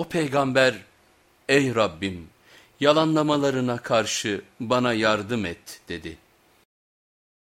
O peygamber ey Rabbim yalanlamalarına karşı bana yardım et dedi.